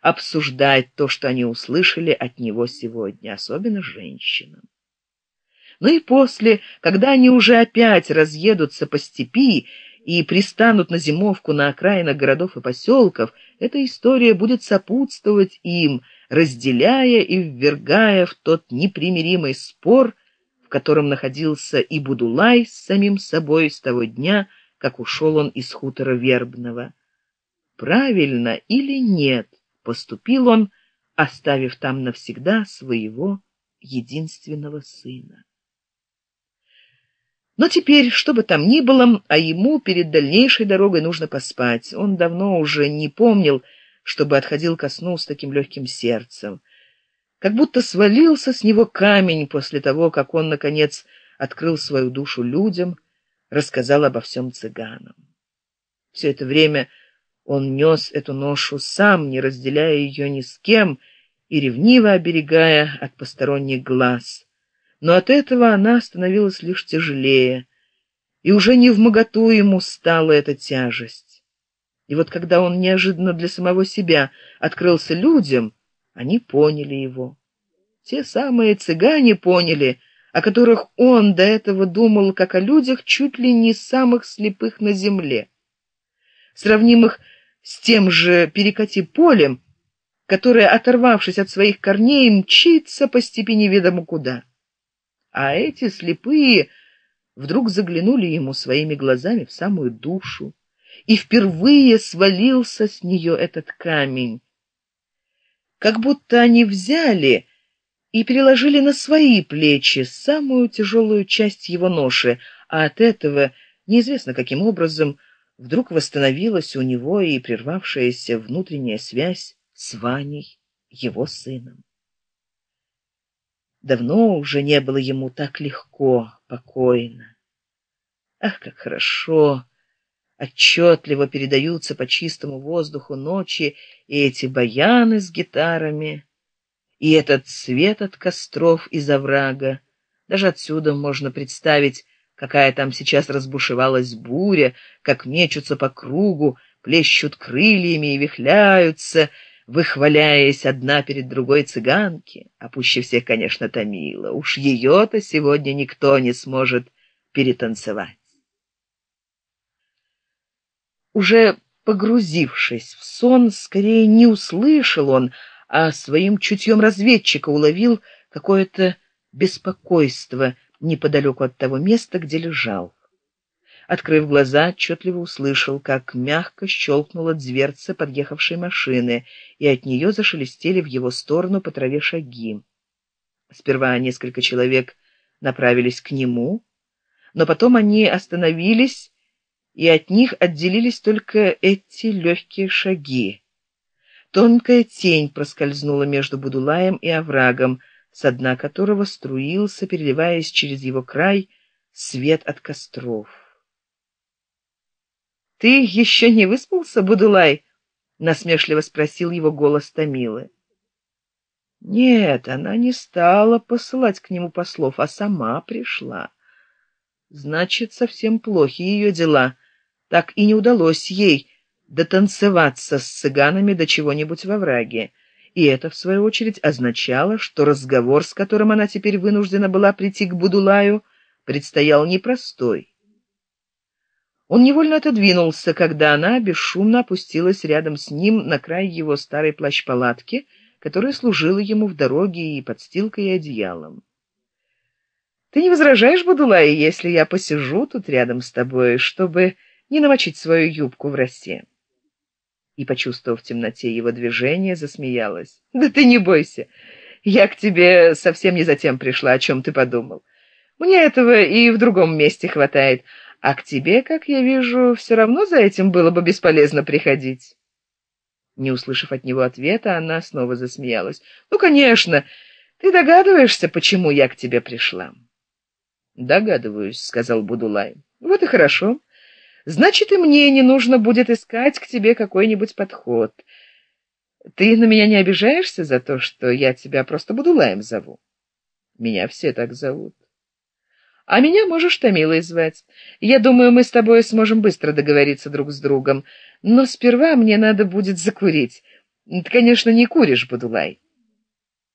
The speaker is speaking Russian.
обсуждать то, что они услышали от него сегодня, особенно женщинам. Но ну и после, когда они уже опять разъедутся по степи и пристанут на зимовку на окраинах городов и поселков, эта история будет сопутствовать им, разделяя и ввергая в тот непримиримый спор, в котором находился и Будулай с самим собой с того дня, как ушел он из хутора Вербного. Правильно или нет поступил он, оставив там навсегда своего единственного сына. Но теперь, что бы там ни было, а ему перед дальнейшей дорогой нужно поспать. Он давно уже не помнил, чтобы отходил ко сну с таким легким сердцем. Как будто свалился с него камень после того, как он, наконец, открыл свою душу людям, рассказал обо всем цыганам. Все это время он нес эту ношу сам, не разделяя ее ни с кем и ревниво оберегая от посторонних глаз но от этого она становилась лишь тяжелее, и уже не в моготу ему стала эта тяжесть. И вот когда он неожиданно для самого себя открылся людям, они поняли его. Те самые цыгане поняли, о которых он до этого думал как о людях чуть ли не самых слепых на земле, сравнимых с тем же перекати полем, которое, оторвавшись от своих корней, мчится по степи неведомо куда а эти слепые вдруг заглянули ему своими глазами в самую душу, и впервые свалился с нее этот камень. Как будто они взяли и переложили на свои плечи самую тяжелую часть его ноши, а от этого, неизвестно каким образом, вдруг восстановилась у него и прервавшаяся внутренняя связь с Ваней, его сыном. Давно уже не было ему так легко, покойно. Ах, как хорошо! Отчетливо передаются по чистому воздуху ночи и эти баяны с гитарами, и этот свет от костров из оврага. Даже отсюда можно представить, какая там сейчас разбушевалась буря, как мечутся по кругу, плещут крыльями и вихляются, выхваляясь одна перед другой цыганки, а пуще всех, конечно, Томила. Уж ее-то сегодня никто не сможет перетанцевать. Уже погрузившись в сон, скорее не услышал он, а своим чутьем разведчика уловил какое-то беспокойство неподалеку от того места, где лежал. Открыв глаза, отчетливо услышал, как мягко щелкнула дверца подъехавшей машины, и от нее зашелестели в его сторону по траве шаги. Сперва несколько человек направились к нему, но потом они остановились, и от них отделились только эти легкие шаги. Тонкая тень проскользнула между Будулаем и оврагом, с дна которого струился, переливаясь через его край, свет от костров ты еще не выспался будулай насмешливо спросил его голос томилы нет она не стала посылать к нему послов а сама пришла. Значит совсем плохи ее дела. Так и не удалось ей дотанцеваться с цыганами до чего-нибудь во враге и это в свою очередь означало что разговор с которым она теперь вынуждена была прийти к будулаю предстоял непростой он невольно отодвинулся, когда она бесшумно опустилась рядом с ним на край его старой плащ-палатки, которая служила ему в дороге и подстилкой и одеялом. «Ты не возражаешь, Бадулай, если я посижу тут рядом с тобой, чтобы не намочить свою юбку в росе?» И, почувствовав в темноте его движение, засмеялась. «Да ты не бойся, я к тебе совсем не затем пришла, о чем ты подумал. Мне этого и в другом месте хватает, а к тебе, как я вижу, все равно за этим было бы бесполезно приходить. Не услышав от него ответа, она снова засмеялась. «Ну, конечно, ты догадываешься, почему я к тебе пришла?» «Догадываюсь», — сказал Будулай. «Вот и хорошо. Значит, и мне не нужно будет искать к тебе какой-нибудь подход. Ты на меня не обижаешься за то, что я тебя просто Будулаем зову?» «Меня все так зовут» а меня можешь томилой звать. Я думаю мы с тобой сможем быстро договориться друг с другом. Но сперва мне надо будет закурить. Ты конечно не куришь будулай